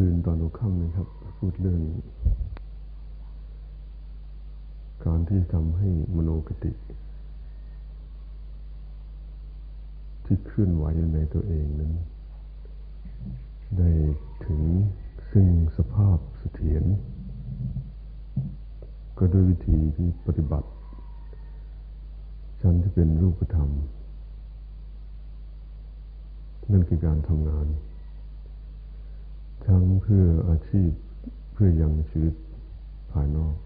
คืนตอนหัวค่ำนะครับ พูดเรื่อง การที่ทำให้มโนกติ ที่เคลื่อนไหวอยู่ในตัวเองนั้น ได้ถึงซึ่งสภาพเสถียรก็ด้วยวิธีที่ปฏิบัติ ชั้นที่เป็นรูปธรรม นั่นคือการทำงาน ทั้งเพื่ออาชีพเพื่อยังชีวิตภายนอก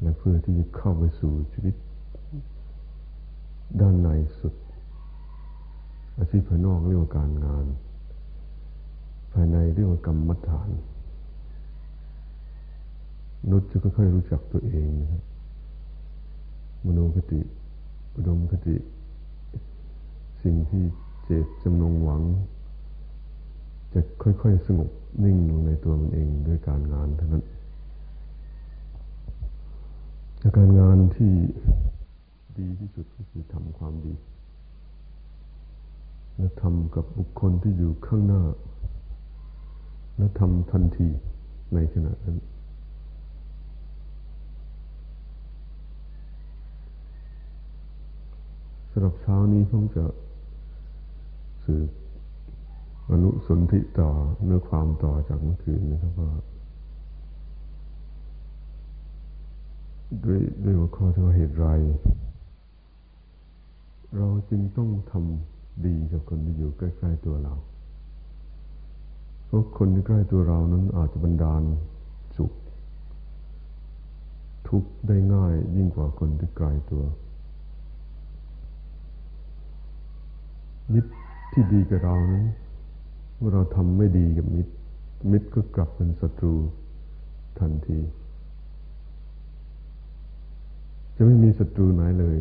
และเพื่อที่จะเข้าไปสู่ชีวิต ด้านในสุด อาชีพภายนอกเรียกว่าการงาน ภายในเรียกว่ากรรมฐานนุษย์จะค่อยๆรู้จักตัวเองนะครับมโนคติอุดมคติ สิ่งที่เจตจำนงหวัง จะค่อย ๆ สงบนิ่งลงในตัวมันเองด้วยการงานเท่านั้นการงานที่ดีที่สุดก็คือทำความดี และทำกับบุคคลที่อยู่ข้างหน้า และทำทันทีในขณะนั้นสำหรับเช้านี้ผมจะสื่อ อนุสนธิต่อเนื้อความต่อจากเมื่อคืนนะครับว่าด้วยด้วยหัวข้อที่ว่าเหตุไร เราจึงต้องทำดีกับคนที่อยู่ใกล้ๆตัวเรา เพราะคนที่ใกล้ตัวเรานั้นอาจจะบันดาลสุข ทุกข์ได้ง่ายยิ่งกว่าคนที่ไกลตัวมิตรที่ดีกับเรานั้น เมื่อเราทำไม่ดีกับมิตร มิตรก็กลับเป็นศัตรูทันที จะไม่มีศัตรูไหนเลย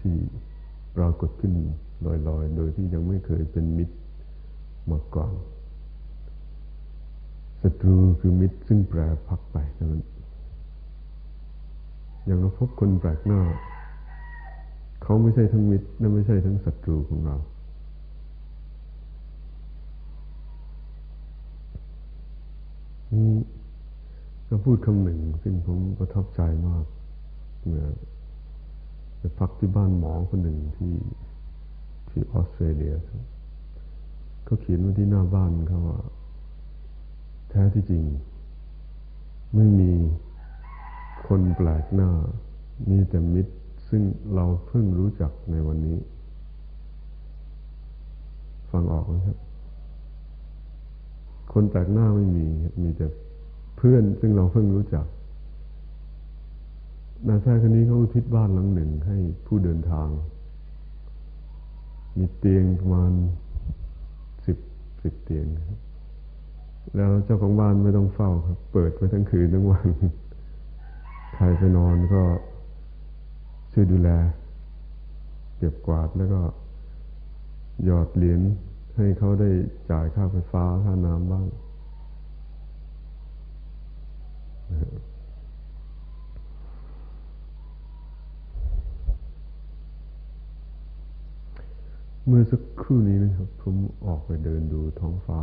ที่ปรากฏขึ้นลอยๆ โดยที่ยังไม่เคยเป็นมิตรมาก่อนศัตรูคือมิตรซึ่งแปรพักไปนั้นอย่างเราพบคนแปลกหน้า เขาไม่ใช่ทั้งมิตรและไม่ใช่ทั้งศัตรูของเรา นี่ก็พูดคำหนึ่ง ซึ่งผมประทับใจมากเมื่อไปพักที่บ้านหมอคนหนึ่งที่ที่ออสเตรเลียเขาเขียนไว้ที่หน้าบ้านเขาว่า แท้ที่จริง ไม่มีคนแปลกหน้า มีแต่มิตร ซึ่งเราเพิ่งรู้จักในวันนี้ ฟังออกไหมครับ คนแปลกหน้าไม่มี มีแต่เพื่อนซึ่งเราเพิ่งรู้จักนายแพทย์คนนี้เขาอุทิศบ้านหลังหนึ่งให้ผู้เดินทาง มีเตียงประมาณสิบสิบเตียงครับ แล้วเจ้าของบ้านไม่ต้องเฝ้าครับ เปิดไว้ทั้งคืนทั้งวันใครไปนอนก็ช่วยดูแล เก็บกวาดแล้วก็หยอดเหรียญ ให้เขาได้จ่ายค่าไฟฟ้าค่าน้ำบ้าง เมื่อสักครู่นี้นะครับ ผมออกไปเดินดูท้องฟ้า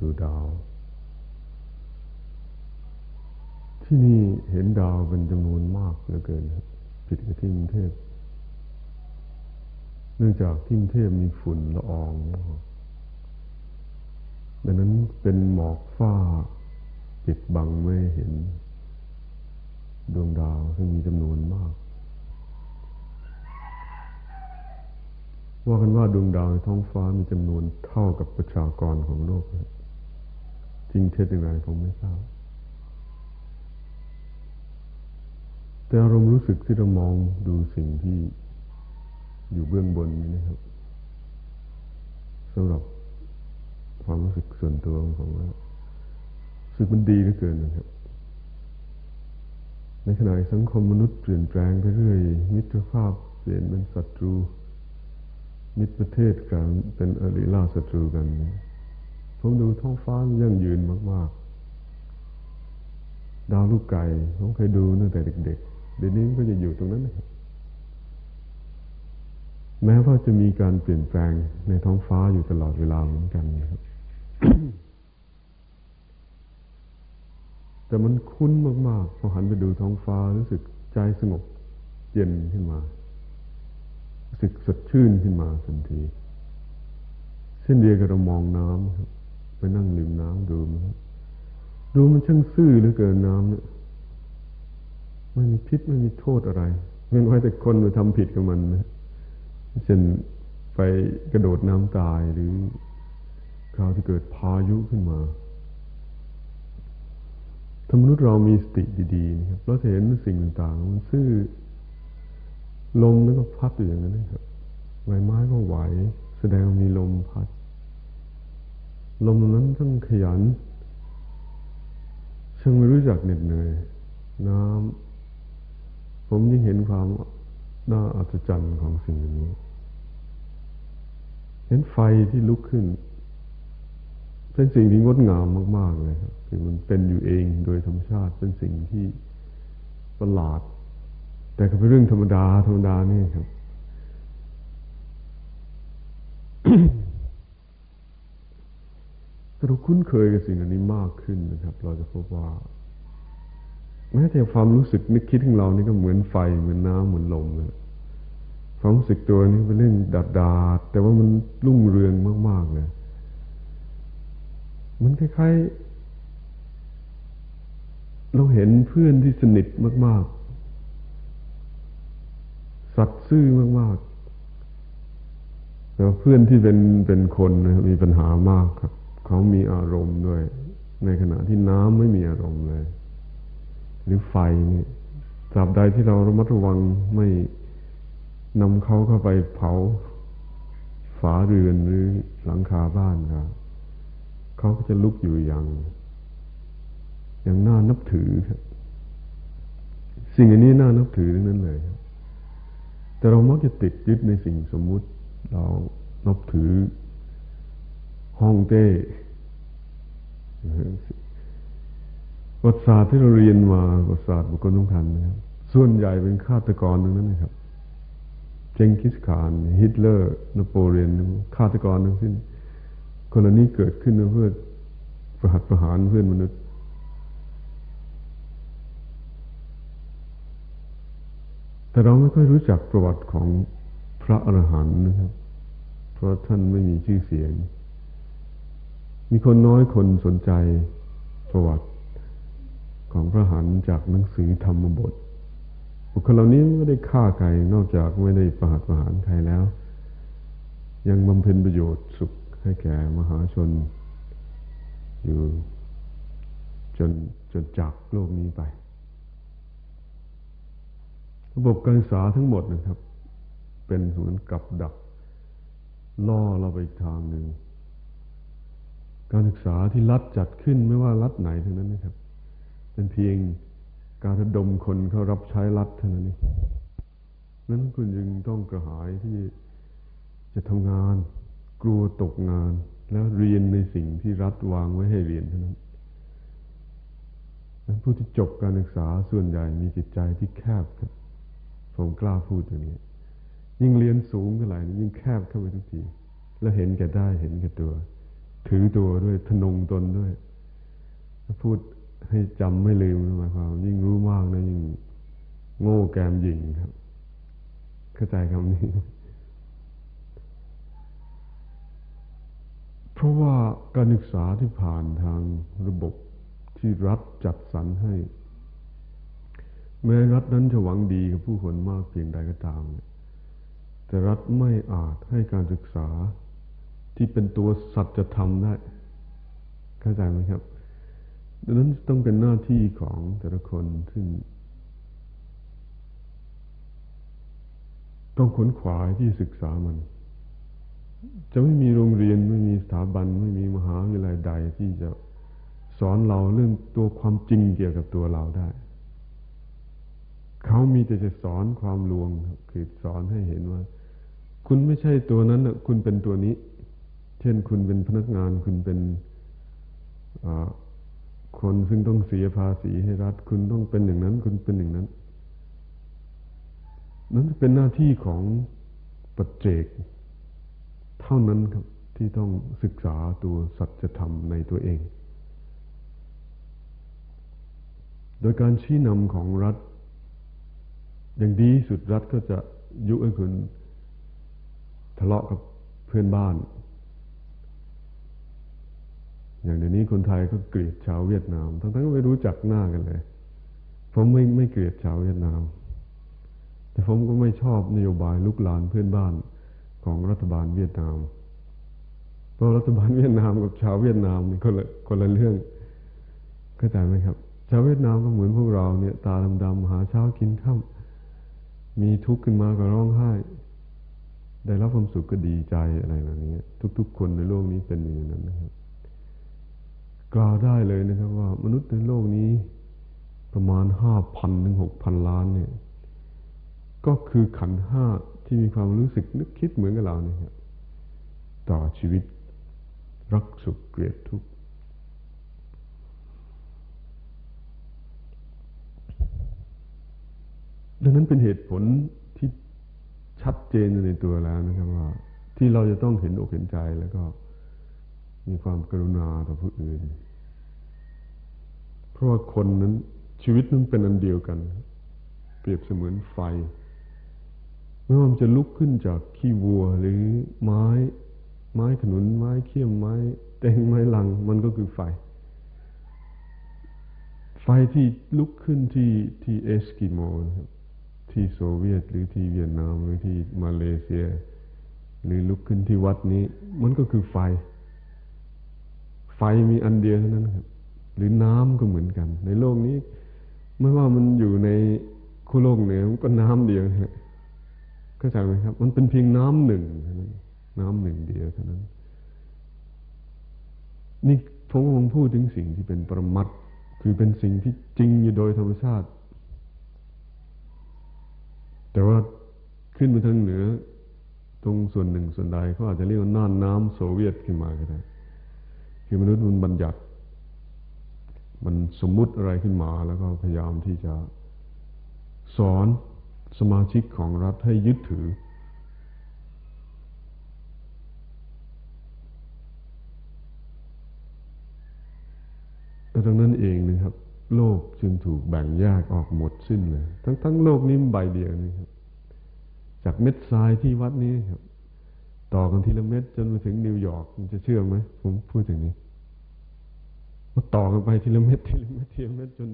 ดูดาว ที่นี่เห็นดาวเป็นจำนวนมากเหลือเกินผิดกับที่กรุงเทพ เนื่องจากที่กรุงเทพมีฝุ่นละออง ดังนั้นเป็นหมอกฟ้าปิดบังไม่เห็น ดวงดาวที่มีจำนวนมาก ว่ากันว่าดวงดาวในท้องฟ้ามีจำนวนเท่ากับประชากรของโลก จริงเท็จยังไงผมไม่ทราบแต่อารมณ์รู้สึกที่เรามองดูสิ่งที่ อยู่เบื้องบนนี้นะครับสำหรับความรู้สึกส่วนตัวของผมแล้วสึกมันดีเหลือเกินนะครับ ในขณะสังคมมนุษย์เปลี่ยนแปลงไปเรื่อย มิตรภาพเปลี่ยนเป็นศัตรู มิตรประเทศกันเป็นอริล่าศัตรูกัน ผมดูท้องฟ้ายั่งยืนมาก ๆ ดาวลูกไก่ผมเคยดูตั้งแต่เด็ก ๆ เดี๋ยวนี้ก็จะอยู่ตรงนั้นนะครับ แม้ว่าจะมีการเปลี่ยนแปลงในท้องฟ้าอยู่ตลอดเวลาเหมือนกันนะครับ แต่มันคุ้นมากๆพอหันไปดูท้องฟ้ารู้สึกใจสงบเย็นขึ้นมา รู้สึกสดชื่นขึ้นมาทันที เช่นเดียวกับเรามองน้ำครับ ไปนั่งริมน้ำดูมันดูมันช่างซื่อเหลือเกินน้ำเนี่ยไม่มีพิษไม่มีโทษอะไรเว้นไว้แต่คนไปทำผิดกับมันนะ เช่นไปกระโดดน้ำตายหรือคราวที่เกิดพายุขึ้นมา ถ้ามนุษย์เรามีสติดีๆนะครับเราจะเห็นสิ่งต่างๆ มันซื่อลมนั่นก็พัดอยู่อย่างนั้นนะครับใบไม้ก็ไหว แสดงมีลมพัด ลมนั้นต้องขยันช่างไม่รู้จักเหน็ดเหนื่อย น้ำผมยิ่งเห็นความ น่าอัศจรรย์ของสิ่งนี้ เห็นไฟที่ลุกขึ้น เป็นสิ่งที่งดงามมาก ๆ เลยครับคือมันเป็นอยู่เองโดยธรรมชาติเป็นสิ่งที่ประหลาด แต่ก็เป็นเรื่องธรรมดา ธรรมดานี่ครับถ้าเราคุ้นเคยกับสิ่งอันนี้มากขึ้นนะครับ เราจะพบว่า แม้แต่ความรู้สึกนึกคิดของเรานี่ก็เหมือนไฟเหมือนน้ำเหมือนลมเลยความรู้สึกตัวนี้เป็นเรื่องดาดดาแต่ว่ามันรุ่งเรืองมากๆเลยมันคล้ายๆเราเห็นเพื่อนที่สนิทมาก ๆ สัตย์ซื่อมากๆแต่เพื่อนที่เป็นเป็นคนนะมีปัญหามากครับ เขามีอารมณ์ด้วย ในขณะที่น้ำไม่มีอารมณ์เลย หรือไฟนี่ตราบใดที่เราระมัดระวังไม่นำเขาเข้าไปเผาฝาเรือนหรือหลังคาบ้านครับเขาก็จะลุกอยู่อย่าง อย่างน่านับถือครับสิ่งอันนี้น่านับถือทั้งนั้นเลยครับแต่เรามักจะติดยึดในสิ่งสมมุติ เรานับถือฮ่องเต้ ประวัติศาสตร์ที่เราเรียนมาประวัติศาสตร์บุคคลสำคัญนะครับ ส่วนใหญ่เป็นฆาตกรทั้งนั้นนะครับ เจงกิสขาน ฮิตเลอร์นโปเลียนฆาตกรทั้งสิ้นคนเหล่านี้เกิดขึ้นเพื่อประหัตประหารเพื่อนมนุษย์แต่เราไม่ค่อยรู้จักประวัติของพระอรหันต์นะครับ เพราะท่านไม่มีชื่อเสียง มีคนน้อยคนสนใจประวัติ ของพระหันจากหนังสือธรรมบท บุคคลเหล่านี้ไม่ได้ฆ่าใครนอกจากไม่ได้ประหัตประหารใครแล้ว ยังบำเพ็ญประโยชน์สุขให้แก่มหาชน อยู่จนจนจากโลกนี้ไประบบการศึกษาทั้งหมดนะครับ เป็นเหมือนกับดัก ล่อเราไปอีกทางหนึ่ง การศึกษาที่รัฐจัดขึ้นไม่ว่ารัฐไหนทั้งนั้นนะครับ เป็นเพียงการระดมคนเข้ารับใช้รัฐเท่านั้นเองนั้นคุณจึงต้องกระหายที่จะทำงาน กลัวตกงาน แล้วเรียนในสิ่งที่รัฐวางไว้ให้เรียนเท่านั้นนั้นผู้ที่จบการศึกษาส่วนใหญ่มีจิตใจที่แคบครับผมกล้าพูดอย่างนี้ ยิ่งเรียนสูงเท่าไหร่ยิ่งแคบเข้าไปทุกที แล้วเห็นแก่ได้เห็นแก่ตัว ถือตัวด้วยทนงตนด้วยพูด ให้จำไม่ลืมหมายความยิ่งรู้มากนะยิ่งโง่แกมยิงครับ เข้าใจคำนี้ เพราะว่าการศึกษาที่ผ่านทางระบบที่รัฐจัดสรรให้ แม้รัฐนั้นจะหวังดีกับผู้คนมากเพียงใดก็ตาม แต่รัฐไม่อาจให้การศึกษาที่เป็นตัวสัจธรรมได้ เข้าใจไหมครับ ดังนั้นต้องเป็นหน้าที่ของแต่ละคนซึ่ง ต้องขนขวายที่ศึกษามัน จะไม่มีโรงเรียนไม่มีสถาบันไม่มีมหาวิทยาลัยใดที่จะสอนเราเรื่องตัวความจริงเกี่ยวกับตัวเราได้ เขามีแต่จะสอนความลวงคือสอนให้เห็นว่า คุณไม่ใช่ตัวนั้นคุณเป็นตัวนี้ เช่นคุณเป็นพนักงานคุณเป็น คนซึ่งต้องเสียภาษีให้รัฐ คุณต้องเป็นอย่างนั้น คุณเป็นอย่างนั้น นั้นเป็นหน้าที่ของปัจเจก เท่านั้นครับที่ต้องศึกษาตัวสัจธรรมในตัวเอง โดยการชี้นำของรัฐ อย่างดีสุดรัฐก็จะยุให้คุณทะเลาะกับเพื่อนบ้าน อย่างเดี๋ยวนี้คนไทยก็เกลียดชาวเวียดนาม ทั้งๆก็ไม่รู้จักหน้ากันเลย ผมไม่ไม่เกลียดชาวเวียดนาม แต่ผมก็ไม่ชอบนโยบายลุกลานเพื่อนบ้านของรัฐบาลเวียดนาม เพราะรัฐบาลเวียดนามกับชาวเวียดนามนี่คนละคนละเรื่อง เข้าใจไหมครับ ชาวเวียดนามก็เหมือนพวกเราเนี่ย ตาดำๆหาเช้ากินข้ามีทุกข์ขึ้นมาก็ร้องไห้ ได้รับความสุขก็ดีใจอะไรเหล่านี้ ทุก ๆ คนในโลกนี้เป็นอย่างนั้นนะครับ กล่าวได้เลยนะครับว่ามนุษย์ในโลกนี้ประมาณห้าพันถึงหกพันล้านเนี่ย ก็คือขันห้าที่มีความรู้สึกนึกคิดเหมือนกับเราเนี่ยต่อชีวิตรักสุขเกลียดทุกข์ดังนั้นเป็นเหตุผลที่ชัดเจนในตัวแล้วนะครับว่า ที่เราจะต้องเห็นอกเห็นใจแล้วก็ มีความกรุณาต่อผู้อื่น เพราะว่าคนนั้น ชีวิตนั้นเป็นอันเดียวกัน เปรียบเสมือนไฟไม่ว่ามันจะลุกขึ้นจากขี้วัวหรือไม้ ไม้ขนุนไม้เคี่ยมไม้เต็งไม้รัง มันก็คือไฟ ไฟที่ลุกขึ้นที่ที่เอสกิโมนะครับที่โซเวียตหรือที่เวียดนามหรือที่มาเลเซีย หรือลุกขึ้นที่วัดนี้ มันก็คือไฟ ไฟมีอันเดียวเท่านั้นครับ หรือน้ำก็เหมือนกัน ในโลกนี้ ไม่ว่ามันอยู่ในคู่โลกเหนือมันก็น้ำเดียวเข้าใจไหมครับ มันเป็นเพียงน้ำหนึ่งเท่านั้นน้ำหนึ่งเดียวเท่านั้น นี่ผมกำลังพูดถึงสิ่งที่เป็นประมัดคือเป็นสิ่งที่จริงอยู่โดยธรรมชาติ แต่ว่าขึ้นมาทางเหนือ ตรงส่วนหนึ่งส่วนใดเขาอาจจะเรียกว่าน่านน้ำโซเวียตขึ้นมาก็ได้ คือมนุษย์มันบัญญัติ มันสมมุติอะไรขึ้นมาแล้วก็พยายามที่จะสอนสมาชิกของรัฐให้ยึดถือ ดังนั้นเองนะครับ โลกจึงถูกแบ่งแยกออกหมดสิ้นเลย ทั้งทั้งโลกนี้ใบเดียวนี่ครับ จากเม็ดทรายที่วัดนี้ครับ ต่อกันทีละเม็ดจนมาถึงนิวยอร์กมันจะเชื่อไหมผมพูดอย่างนี้มาต่อกันไปทีละเม็ดทีละเม็ดทีละเม็ดจน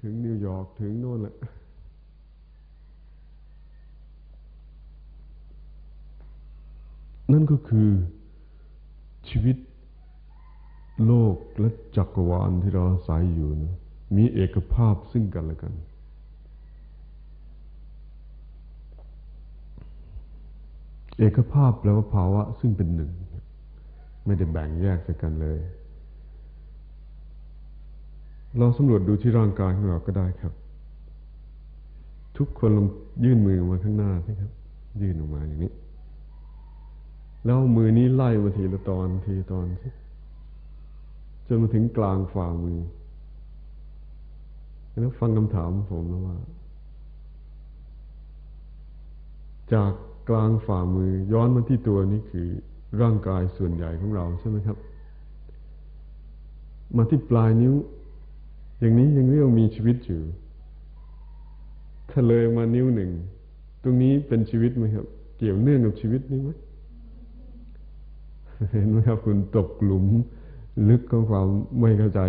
ถึงนิวยอร์กถึงโน่นแหละนั่นก็คือชีวิตโลกและจักรวาลที่เราอาศัยอยู่นะมีเอกภาพซึ่งกันและกัน เอกภาพแปลว่าภาวะซึ่งเป็นหนึ่ง ไม่ได้แบ่งแยกจากกันเลย เราสำรวจดูที่ร่างกายของเราก็ได้ครับ ทุกคนลองยื่นมือมาข้างหน้าสิครับ ยื่นออกมาอย่างนี้ แล้วมือนี้ไล่มาทีละตอนทีตอนสิจนมาถึงกลางฝ่ามือ แล้วฟังคำถามผมนะว่า จาก กลางฝ่ามือ ย้อนมาที่ตัวนี้คือร่างกายส่วนใหญ่ของเราใช่ไหมครับ มาที่ปลายนิ้ว อย่างนี้ยังเรียกมีชีวิตอยู่ถ้าเลยมานิ้วหนึ่ง ตรงนี้เป็นชีวิตไหมครับ เกี่ยวเนื่องกับชีวิตนี้ไหมเห็นไหมครับ คุณตกหลุม ลึกของความไม่เข้าใจ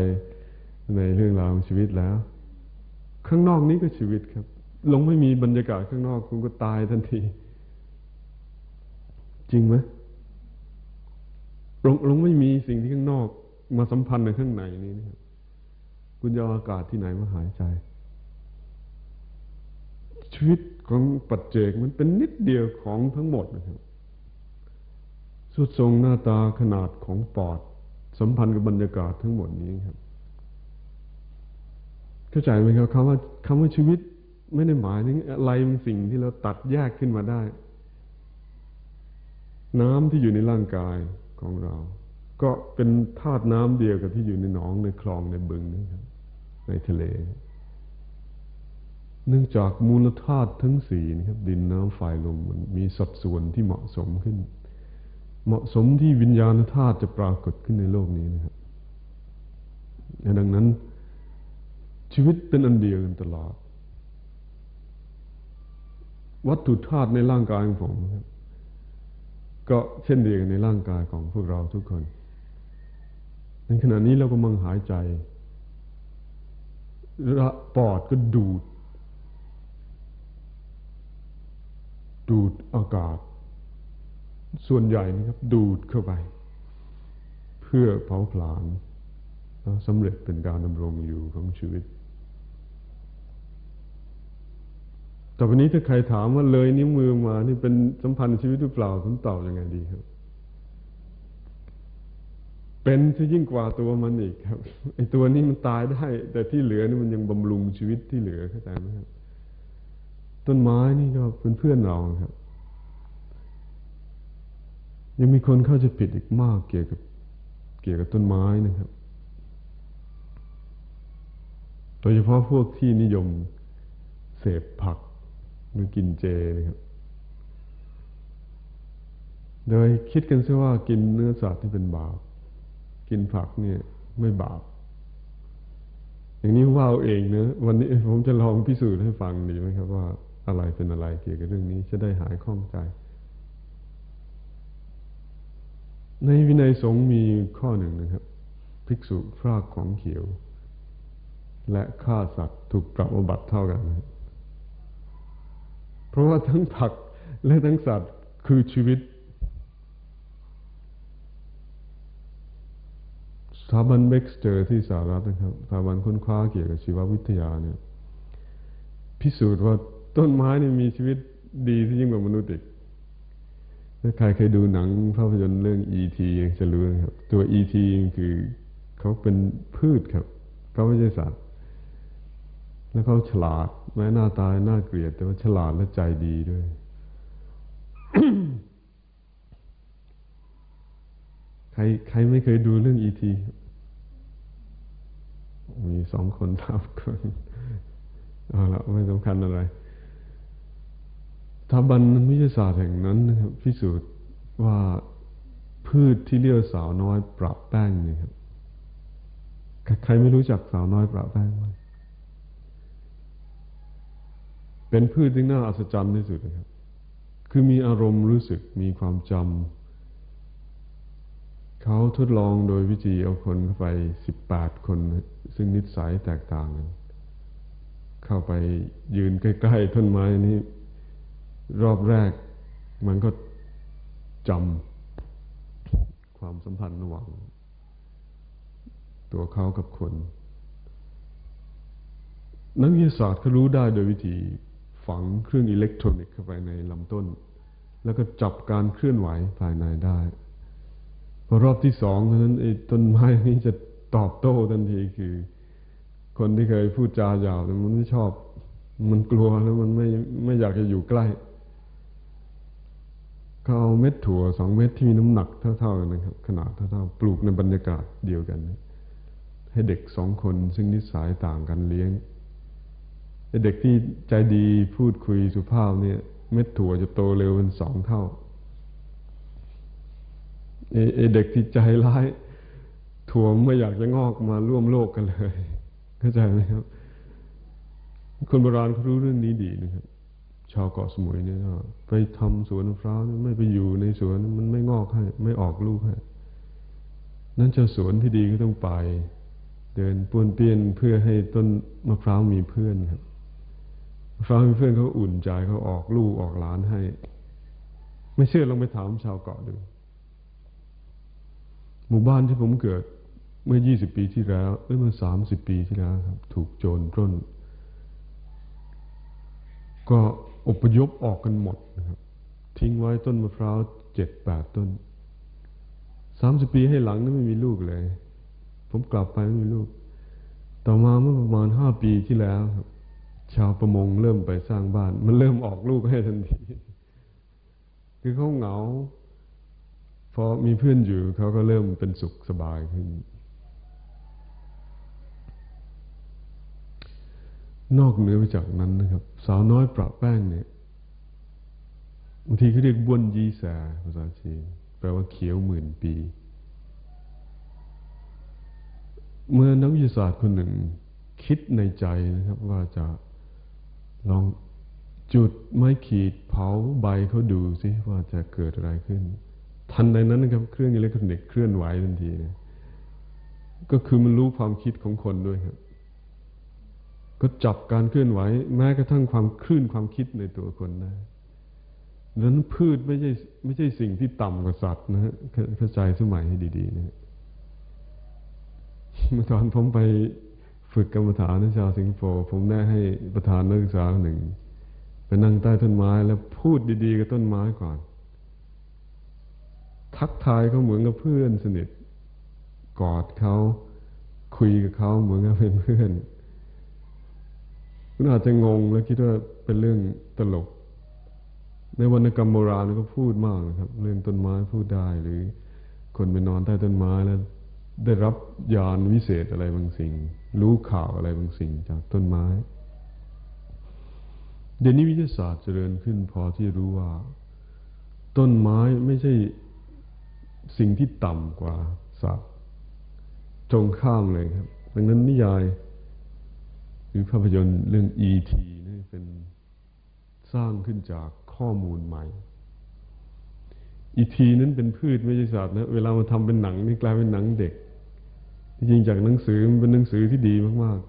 ในเรื่องราวของชีวิตแล้ว ข้างนอกนี้ก็ชีวิตครับ ลงไม่มีบรรยากาศข้างนอกคุณก็ตายทันที จริงไหมลงลงไม่มีสิ่งที่ข้างนอกมาสัมพันธ์ในข้างในนี้นะครับคุณจะเอาอากาศที่ไหนมาหายใจ ชีวิตของปัจเจกมันเป็นนิดเดียวของทั้งหมดนะครับ สุดทรงหน้าตาขนาดของปอด สัมพันธ์กับบรรยากาศทั้งหมดนี้ครับ เข้าใจไหมครับคำว่าคำว่าชีวิตไม่ได้หมายถึงอะไรเป็นสิ่งที่เราตัดแยกขึ้นมาได้ น้ำที่อยู่ในร่างกายของเรา ก็เป็นธาตุน้ำเดียวกับที่อยู่ในหนองในคลองในบึงนะครับ ในทะเล เนื่องจากมูลธาตุทั้งสี่นะครับ ดินน้ำไฟลมมันมีสัดส่วนที่เหมาะสมขึ้น เหมาะสมที่วิญญาณธาตุจะปรากฏขึ้นในโลกนี้นะครับดังนั้น ชีวิตเป็นอันเดียวกันตลอด วัตถุธาตุในร่างกายของผมครับ ก็เช่นเดียวกันในร่างกายของพวกเราทุกคน ในขณะนี้เรากำลังหายใจระปอดก็ดูด ดูดอากาศ ส่วนใหญ่นะครับ ดูดเข้าไป เพื่อเผาผลาญสำเร็จเป็นการดำรงอยู่ของชีวิต ต่อไปนี้ถ้าใครถามว่าเลยนิ้วมือมานี่เป็นสัมพันธ์ชีวิตหรือเปล่าผมตอบยังไงดีครับ เป็นที่ยิ่งกว่าตัวมันอีกครับไอตัวนี้มันตายได้ แต่ที่เหลือนี่มันยังบำรุงชีวิตที่เหลือเข้าใจไหมครับ ต้นไม้นี่ก็เป็นเพื่อนเราครับ ยังมีคนเข้าใจผิดอีกมากเกี่ยวกับ เกี่ยวกับต้นไม้นะครับโดยเฉพาะพวกที่นิยมเสพผัก หรือกินเจนะครับ โดยคิดกันซะว่ากินเนื้อสัตว์ที่เป็นบาป กินผักเนี่ย ไม่บาป อย่างนี้ว่าเอาเองเนะวันนี้ผมจะลองพิสูจน์ให้ฟังดีไหมครับ ว่าอะไรเป็นอะไรเกี่ยวกับเรื่องนี้จะได้หายข้องใจ ในวินัยสงฆ์มีข้อหนึ่งนะครับภิกษุพรากของเขียว และฆ่าสัตว์ถูกปรับอบัติเท่ากันนะครับ เพราะว่าทั้งผักและทั้งสัตว์คือชีวิต สถาบันเบ็กสเตอร์ที่สหรัฐนะครับสถาบันค้นคว้าเกี่ยวกับชีววิทยาเนี่ย พิสูจน์ว่าต้นไม้นี่มีชีวิตดีที่ยิ่งกว่ามนุษย์อีกถ้าใครเคยดูหนังภาพยนตร์เรื่อง E.T. จะรู้นะครับ ตัว E.T. คือเขาเป็นพืชครับ เขาไม่ใช่สัตว์ แล้วเขาฉลาดแม้หน้าตาหน้าเกลียด แต่ว่าฉลาดและใจดีด้วยใครใครไม่เคยดูเรื่องอีทีมีสองคนทับคนเอาละไม่สำคัญอะไรสถาบันวิทยาศาสตร์แห่งนั้นนะครับพิสูจน์ว่าพืชที่เรียกสาวน้อยปรับแป้งนี่ครับใครไม่รู้จักสาวน้อยปรับแป้งไหม เป็นพืชที่น่าอัศจรรย์ที่สุดนะครับ คือมีอารมณ์รู้สึกมีความจำเขาทดลองโดยวิธีเอาคนเข้าไปสิบแปดคน ซึ่งนิสัยแตกต่างกัน เข้าไปยืนใกล้ๆต้นไม้นี้ รอบแรกมันก็จำความสัมพันธ์ระหว่างตัวเขากับคน นักวิทยาศาสตร์เขารู้ได้โดยวิธี ฝังเครื่องอิเล็กทรอนิกส์เข้าไปในลำต้น แล้วก็จับการเคลื่อนไหวภายในได้ พอรอบที่สองนั้นไอ้ต้นไม้นี้จะตอบโต้ทันทีคือ คนที่เคยพูดจาหยาบมันไม่ชอบ มันกลัวแล้วมันไม่ไม่อยากจะอยู่ใกล้เขาเอาเม็ดถั่วสองเม็ดที่มีน้ำหนักเท่าๆกันนะครับ ขนาดเท่าๆ ปลูกในบรรยากาศเดียวกัน ให้เด็กสองคนซึ่งนิสัยต่างกันเลี้ยง เด็กที่ใจดีพูดคุยสุภาพเนี่ย เม็ดถั่วจะโตเร็วเป็นสองเท่าไอเด็กที่ใจร้าย ถั่วไม่อยากจะงอกมาร่วมโลกกันเลยเข้าใจไหมครับ คนโบราณเขารู้เรื่องนี้ดีนะครับชาวเกาะสมุยเนี่ยไปทำสวนมะพร้าวไม่ไปอยู่ในสวนมันไม่งอกให้ ไม่ออกลูกให้นั่นเจ้าสวนที่ดีก็ต้องไป เดินป้วนเปี้ยนเพื่อให้ต้นมะพร้าวมีเพื่อนครับ ฟังเพื่อนเขาอุ่นใจเขาออกลูกออกหลานให้ ไม่เชื่อลองไปถามชาวเกาะดู หมู่บ้านที่ผมเกิดเมื่อยี่สิบปีที่แล้วหรือเมื่อสามสิบปีที่แล้วครับ ถูกโจรปล้น ก็อพยพออกกันหมดนะครับ ทิ้งไว้ต้นมะพร้าวเจ็ดแปดต้นสามสิบปีให้หลังนั้นไม่มีลูกเลย ผมกลับไปไม่มีลูก ต่อมาเมื่อประมาณห้าปีที่แล้วครับ ชาวประมงเริ่มไปสร้างบ้าน มันเริ่มออกลูกให้ทันที คือเขาเหงาพอมีเพื่อนอยู่เขาก็เริ่มเป็นสุขสบายขึ้น นอกเหนือไปจากนั้นนะครับ สาวน้อยประแป้งเนี่ยบางทีเขาเรียกบ้วนยีแสภาษาจีนแปลว่าเขียวหมื่นปี เมื่อนักวิทยาศาสตร์คนหนึ่งคิดในใจนะครับ ว่าจะ ลองจุดไม้ขีดเผาใบเขาดูสิว่าจะเกิดอะไรขึ้น ทันใดนั้นนะครับ เครื่องอิเล็กทรอนิกส์เคลื่อนไหวทันทีนะก็คือมันรู้ความคิดของคนด้วยครับ ก็จับการเคลื่อนไหว แม้กระทั่งความคลื่นความคิดในตัวคนได้นั้นพืชไม่ใช่ไม่ใช่สิ่งที่ต่ำกว่าสัตว์นะฮะเข้าใจสมัยให้ดี ๆ นะเมื่อตอนผมไป ฝึกกรรมฐานในชาวสิงคโปร์ผมได้ให้ประธานนักศึกษาหนึ่งไปนั่งใต้ต้นไม้แล้วพูดดี ๆ กับต้นไม้ก่อน ทักทายเขาเหมือนกับเพื่อนสนิท กอดเขาคุยกับเขาเหมือนกับเป็นเพื่อนคุณอาจจะงงแล้วคิดว่าเป็นเรื่องตลก ในวรรณกรรมโบราณก็พูดมากนะครับ เรื่องต้นไม้พูดได้หรือ คนไปนอนใต้ต้นไม้แล้ว ได้รับยานวิเศษอะไรบางสิ่ง รู้ข่าวอะไรบางสิ่งจากต้นไม้ เดี๋ยวนี้วิทยาศาสตร์เจริญขึ้นพอที่รู้ว่า ต้นไม้ไม่ใช่สิ่งที่ต่ำกว่าสัตว์ตรงข้ามเลยครับ ดังนั้นนิยาย หรือภาพยนตร์เรื่อง E.T. นี่เป็นสร้างขึ้นจากข้อมูลใหม่ E.T. นั้นเป็นพืชไม่ใช่สัตว์นะ เวลามาทำเป็นหนังนี่กลายเป็นหนังเด็ก จริงจากหนังสือมันเป็นหนังสือที่ดีมาก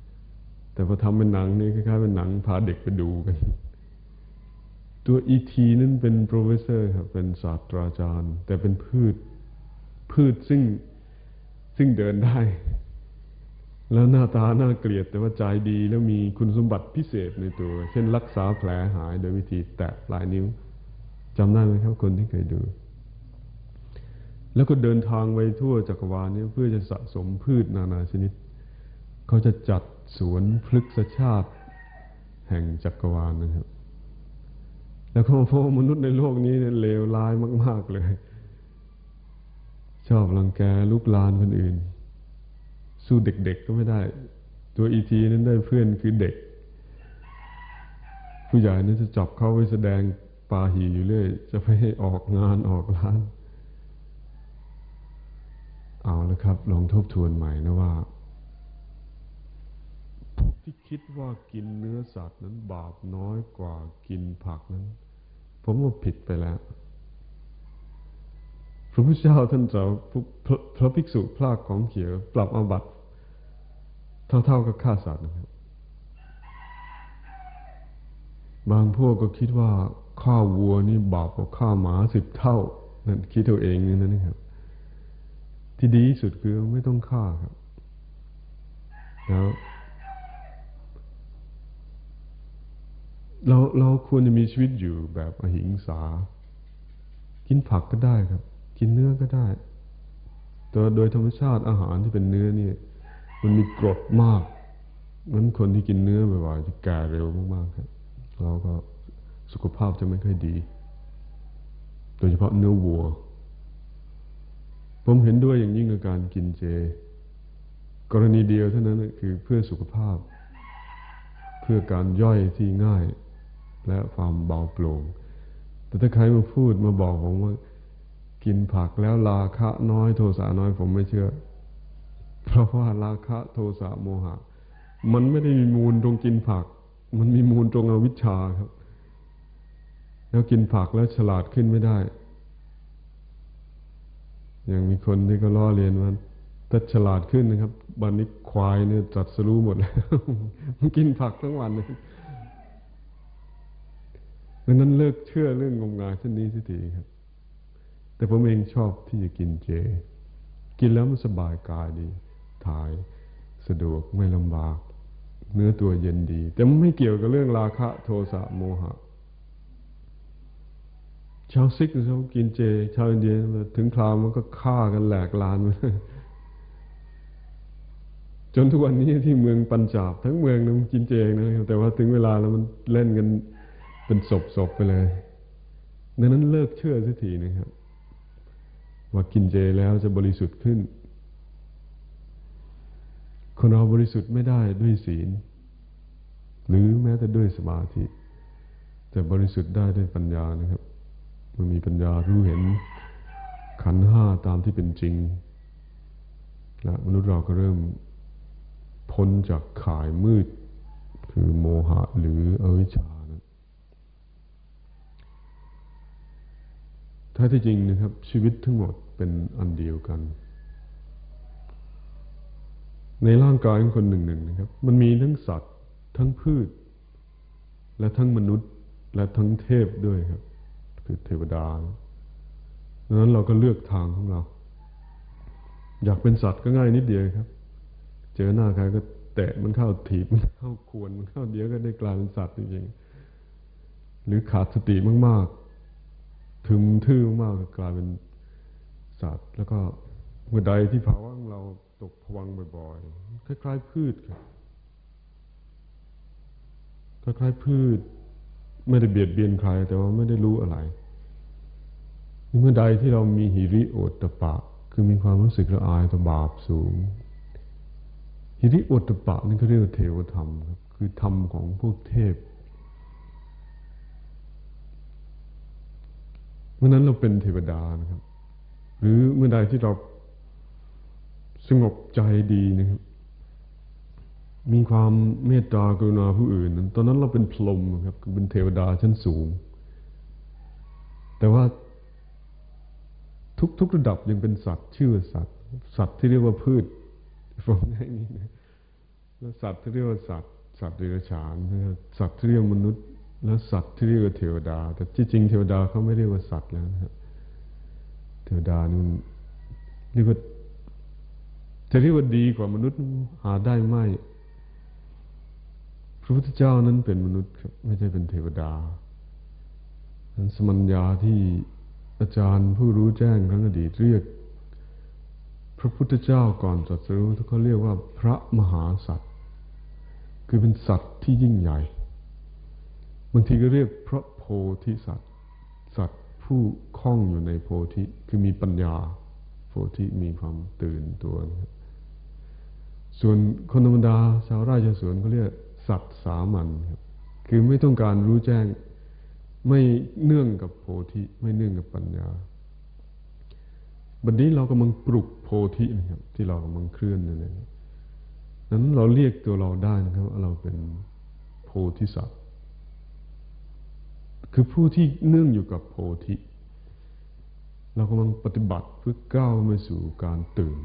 ๆ แต่พอทำเป็นหนังนี่คล้ายๆเป็นหนังพาเด็กไปดูกัน ตัว E.T. นั้นเป็นโปรเฟสเซอร์ครับเป็นศาสตราจารย์ แต่เป็นพืชพืชซึ่งซึ่งเดินได้ แล้วหน้าตาน่าเกลียดแต่ว่าใจดีแล้วมีคุณสมบัติพิเศษในตัว เช่นรักษาแผลหายโดยวิธีแตะปลายนิ้วจำได้ไหมครับคนที่เคยดู แล้วก็เดินทางไปทั่วจักรวาลนี้เพื่อจะสะสมพืชนานาชนิด เขาจะจัดสวนพฤกษชาติแห่งจักรวาลนะครับ แล้วก็พบมนุษย์ในโลกนี้เนี่ยเลวร้ายมาก ๆ เลย ชอบรังแกลูกลานคนอื่น สู้เด็ก ๆ ก็ไม่ได้ ตัวอีทีนั้นได้เพื่อนคือเด็ก ผู้ใหญ่นั้นจะจับเขาไปแสดงปาหีอยู่เรื่อย จะไปให้ออกงานออกร้าน เอาแล้วครับ ลองทบทวนใหม่นะว่าพวกที่คิดว่ากินเนื้อสัตว์นั้นบาปน้อยกว่ากินผักนั้น ผมว่าผิดไปแล้ว พระพุทธเจ้าท่านจะพระภิกษุพลากของเขียว ปรับอาบัติเท่าๆกับฆ่าสัตว์นะครับบางพวกก็คิดว่าฆ่าวัวนี่บาปกว่าฆ่าหมาสิบเท่า นั่นคิดตัวเองนี่นะครับ ที่ดีที่สุดคือไม่ต้องฆ่าครับ แล้วเราเราควรจะมีชีวิตอยู่แบบอหิงสา กินผักก็ได้ครับ กินเนื้อก็ได้แต่โดยธรรมชาติอาหารที่เป็นเนื้อนี่มันมีกรดมากนั้นคนที่กินเนื้อบ่อยๆจะแก่เร็วมากๆครับเราก็สุขภาพจะไม่ค่อยดี โดยเฉพาะเนื้อวัว ผมเห็นด้วยอย่างยิ่งกับการกินเจ กรณีเดียวเท่านั้นคือเพื่อสุขภาพ เพื่อการย่อยที่ง่าย และความเบาโปร่ง แต่ถ้าใครมาพูดมาบอกผมว่า กินผักแล้วราคะน้อยโทสะน้อยผมไม่เชื่อ เพราะว่าราคะโทสะโมหะ มันไม่ได้มีมูลตรงกินผัก มันมีมูลตรงอวิชชาครับ แล้วกินผักแล้วฉลาดขึ้นไม่ได้ อย่างมีคนที่ก็ล้อเลียนว่าถ้าฉลาดขึ้นนะครับบันนี้ควายเนี่ยจัดสรู้หมดแล้วมันกินผักทั้งวันเลยดังนั้นเลิกเชื่อเรื่องงมงายเช่นนี้สิทีครับ แต่ผมเองชอบที่จะกินเจ กินแล้วมันสบายกายดี ถ่ายสะดวกไม่ลำบาก เนื้อตัวเย็นดี แต่มไม่เกี่ยวกับเรื่องราคะ โทสะโมหะ ชาวซิกเขากินเจ ชาวอินเดียถึงคราวมันก็ฆ่ากันแหลกลานจนทุกวันนี้ที่เมืองปัญจาบทั้งเมืองนะมันกินเจนะแต่ว่าถึงเวลาแล้วมันเล่นกันเป็นศพๆไปเลยดังนั้นเลิกเชื่อสักทีนะครับ ว่ากินเจแล้วจะบริสุทธิ์ขึ้น คนเราบริสุทธิ์ไม่ได้ด้วยศีล หรือแม้แต่ด้วยสมาธิ แต่บริสุทธิ์ได้ด้วยปัญญานะครับ มันมีปัญญารู้เห็นขันห้าตามที่เป็นจริงและมนุษย์เราก็เริ่มพ้นจากข่ายมืด คือโมหะหรืออวิชชานะแท้ที่จริงนะครับ ชีวิตทั้งหมดเป็นอันเดียวกัน ในร่างกายของคนหนึ่งหนึ่งนะครับ มันมีทั้งสัตว์ ทั้งพืช และทั้งมนุษย์ และทั้งเทพด้วยครับ คือเทวดาดังนั้นเราก็เลือกทางของเรา อยากเป็นสัตว์ก็ง่ายนิดเดียวครับ เจอหน้าใครก็แตะมันเข้าถีบมันเข้าควนมันเข้าเดียวก็ได้กลายเป็นสัตว์จริงๆหรือขาดสติมากๆ ถึงทื่อมากก็กลายเป็นสัตว์ แล้วก็เมื่อใดที่ภาวะของเราตกผวังบ่อยๆคล้ายๆพืชครับคล้ายๆพืช ไม่ได้เบียดเบียนใคร แต่ว่าไม่ได้รู้อะไร เมื่อใดที่เรามีหิริโอตตปะ คือมีความรู้สึกละอายต่อบาปสูง หิริโอตตปะนี่ก็เรียกว่าเทวธรรมครับคือธรรมของพวกเทพเมื่อนั้นเราเป็นเทวดานะครับ หรือเมื่อใดที่เราสงบใจดีนะครับ มีความเมตตากรุณาผู้อื่น ตอนนั้นเราเป็นพรหมครับคือเป็นเทวดาชั้นสูง แต่ว่าทุกทุกระดับยังเป็นสัตว์ชื่อสัตว์ สัตว์ที่เรียกว่าพืชฟังง่ายนี้นะแล้วสัตว์ที่เรียกว่าสัตว์ สัตว์เดรัจฉานนะครับสัตว์ที่เรียกมนุษย์ แล้วสัตว์ที่เรียกว่าเทวดา แต่ที่จริงเทวดาเขาไม่เรียกว่าสัตว์แล้วนะครับเทวดานี่มันเรียกว่าจะเรียกว่าดีกว่ามนุษย์หาได้ไหม ระพุทธเจ้านั้นเป็นมนุษย์ครับไม่ใช่เป็นเทวดานั้นสมัญญาที่อาจารย์ผู้รู้แจ้งครั้งอดีตเรียก พระพุทธเจ้าก่อนตรัสรู้เขาเรียกว่าพระมหาสัตว์คือเป็นสัตว์ที่ยิ่งใหญ่ บางทีก็เรียกพระโพธิสัตว์ สัตว์ผู้คล้องอยู่ในโพธิคือมีปัญญา โพธิมีความตื่นตัว ส่วนคนธรรมดาชาวไร่ชาวสวนเขาเรียก สัตว์สามัญครับคือไม่ต้องการรู้แจ้ง ไม่เนื่องกับโพธิไม่เนื่องกับปัญญาบัดนี้เรากำลังปลุกโพธินะครับ ที่เรากำลังเคลื่อนนั่นเองนั้นเราเรียกตัวเราได้นะครับว่าเราเป็นโพธิสัตว์ คือผู้ที่เนื่องอยู่กับโพธิ เรากำลังปฏิบัติเพื่อก้าวมาสู่การตื่น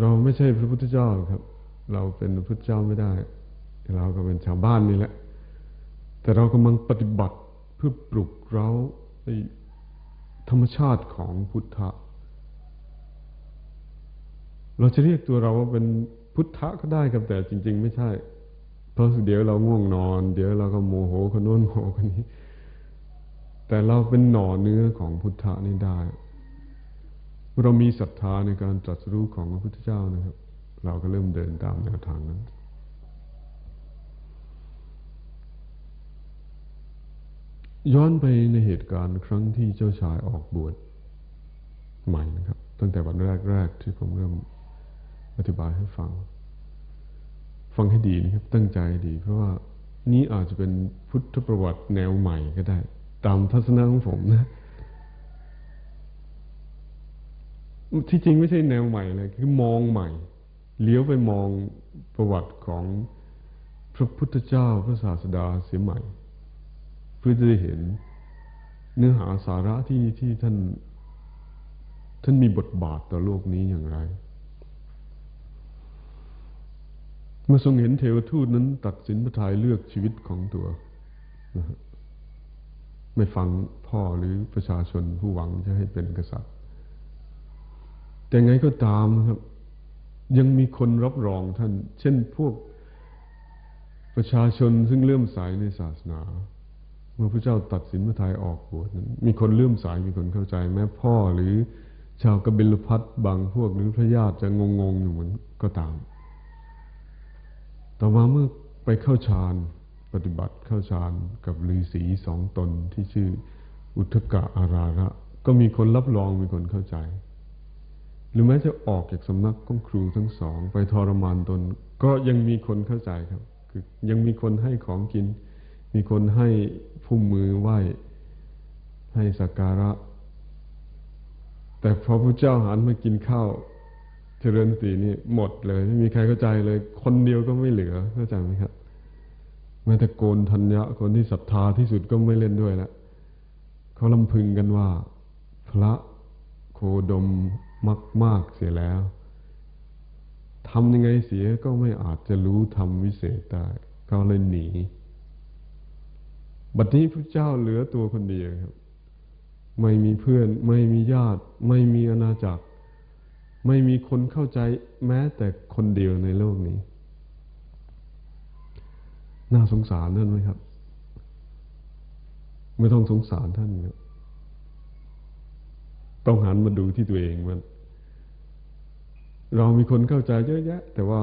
เราไม่ใช่พระพุทธเจ้าครับ เราเป็นพระพุทธเจ้าไม่ได้ เราก็เป็นชาวบ้านนี่แหละ แต่เรากำลังปฏิบัติเพื่อปลุกเราธรรมชาติของพุทธะ เราจะเรียกตัวเราว่าเป็นพุทธะก็ได้ครับแต่จริง ๆ ไม่ใช่ เพราะเดี๋ยวเราง่วงนอน เดี๋ยวเราก็โมโหคนโน้นโมโหคนนี้ แต่เราเป็นหน่อเนื้อของพุทธะนี่ได้ เรามีศรัทธาในการตรัสรู้ของพระพุทธเจ้านะครับ เราก็เริ่มเดินตามแนวทางนั้น ย้อนไปในเหตุการณ์ครั้งที่เจ้าชายออกบวชใหม่นะครับ ตั้งแต่วันแรก ๆ ที่ผมเริ่มอธิบายให้ฟัง ฟังให้ดีนะครับ ตั้งใจดี เพราะว่านี้อาจจะเป็นพุทธประวัติแนวใหม่ก็ได้ ตามทัศนะของผมนะที่จริงไม่ใช่แนวใหม่เลยคือมองใหม่ เลี้ยวไปมองประวัติของพระพุทธเจ้าพระศาสดาเสียใหม่ เพื่อจะได้เห็นเนื้อหาสาระที่ที่ท่าน ท่านมีบทบาทต่อโลกนี้อย่างไร เมื่อทรงเห็นเทวทูตนั้น ตัดสินพระทัยเลือกชีวิตของตัวไม่ฟังพ่อหรือประชาชนผู้หวังจะให้เป็นกษัตริย์ แต่ไงก็ตามครับ ยังมีคนรับรองท่าน เช่นพวกประชาชนซึ่งเลื่อมใสในศาสนา เมื่อพระเจ้าตัดสินพระทัยออกบวชนั้นมีคนเลื่อมใสมีคนเข้าใจ แม้พ่อหรือชาวกบิลพัทบางพวกหรือพระญาติจะงงๆอยู่เหมือนก็ตาม ต่อมาเมื่อไปเข้าฌานปฏิบัติเข้าฌานกับฤาษีสองตนที่ชื่ออุทกะอาราระ ก็มีคนรับรองมีคนเข้าใจ หรือแม้จะออกจากสำนักของครูทั้งสอง ไปทรมานตน ก็ยังมีคนเข้าใจครับ คือยังมีคนให้ของกิน มีคนให้ผู้มือไหว้ ให้สักการะ แต่พอพระเจ้าหันมากินข้าวเจริญสตินี่หมดเลย ไม่มีใครเข้าใจเลย คนเดียวก็ไม่เหลือเข้าใจไหมครับแม้แต่โกนทัญญะคนที่ศรัทธาที่สุดก็ไม่เล่นด้วยแล้วเขาลำพึงกันว่า พระโคดม มากมากเสียแล้วทำยังไงเสียก็ไม่อาจจะรู้ทำวิเศษได้เขาเลยหนี บัดนี้พระเจ้าเหลือตัวคนเดียวครับ ไม่มีเพื่อน ไม่มีญาติ ไม่มีอาณาจักร ไม่มีคนเข้าใจแม้แต่คนเดียวในโลกนี้ น่าสงสารท่านไหมครับ ไม่ต้องสงสารท่านครับ ต้องหันมาดูที่ตัวเองมัน เรามีคนเข้าใจเยอะแยะ แต่ว่า